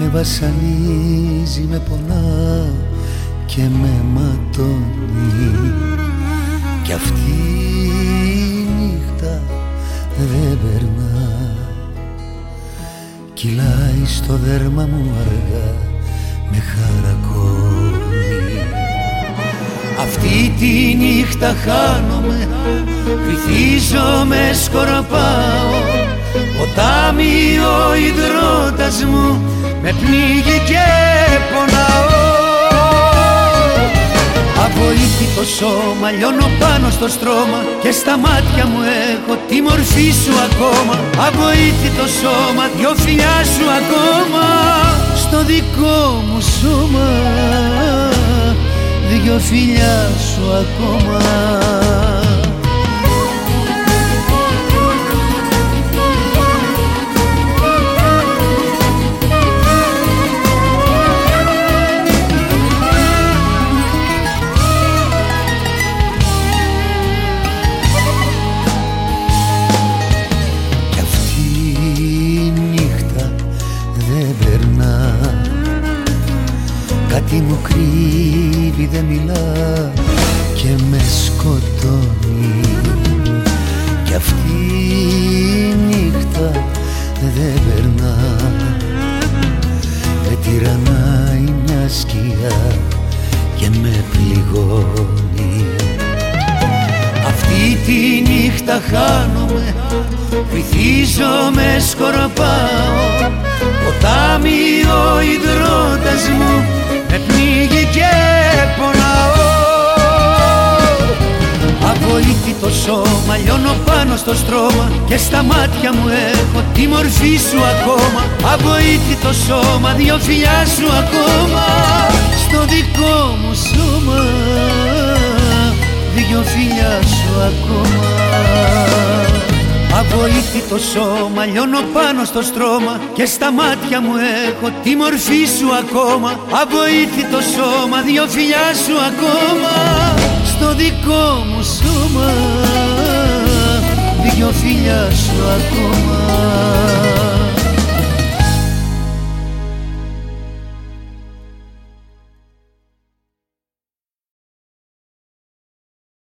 Με βασανίζει, με πονά και με ματώνει. Κι αυτή η νύχτα δεν περνά. Κυλάει στο δέρμα μου αργά με χαρακώνει. Αυτή τη νύχτα χάνομαι, βυθίζομαι, σκορπάω. Ποτάμι ο υδρότας μου με πνίγει και πονάω. Αβοήθητο σώμα λιώνω πάνω στο στρώμα Και στα μάτια μου έχω τη μορφή σου ακόμα. Αβοήθητο σώμα δυο φιλιά σου ακόμα. Στο δικό μου σώμα δυο φιλιά σου ακόμα Κάτι μου κρύβει δεν μιλά και με σκοτώνει. Κι αυτή η νύχτα δεν περνά. Με τυραννάει μια σκιά και με πληγώνει. Αυτή τη νύχτα χάνομαι, βυθίζομαι, σκορπάω. Ποτάμι ο υδρότας μου με πνίγει και πονάω. Αβοήθητο σώμα λιώνω πάνω στο στρώμα και στα μάτια μου έχω τη μορφή σου ακόμα. Αβοήθητο σώμα δυο φιλιά σου ακόμα Αβοήθητο σώμα λιώνω πάνω στο στρώμα Και στα μάτια μου έχω τη μορφή σου ακόμα. Αβοήθητο σώμα δυο φιλιά σου ακόμα. Στο δικό μου σώμα δυο φιλιά σου ακόμα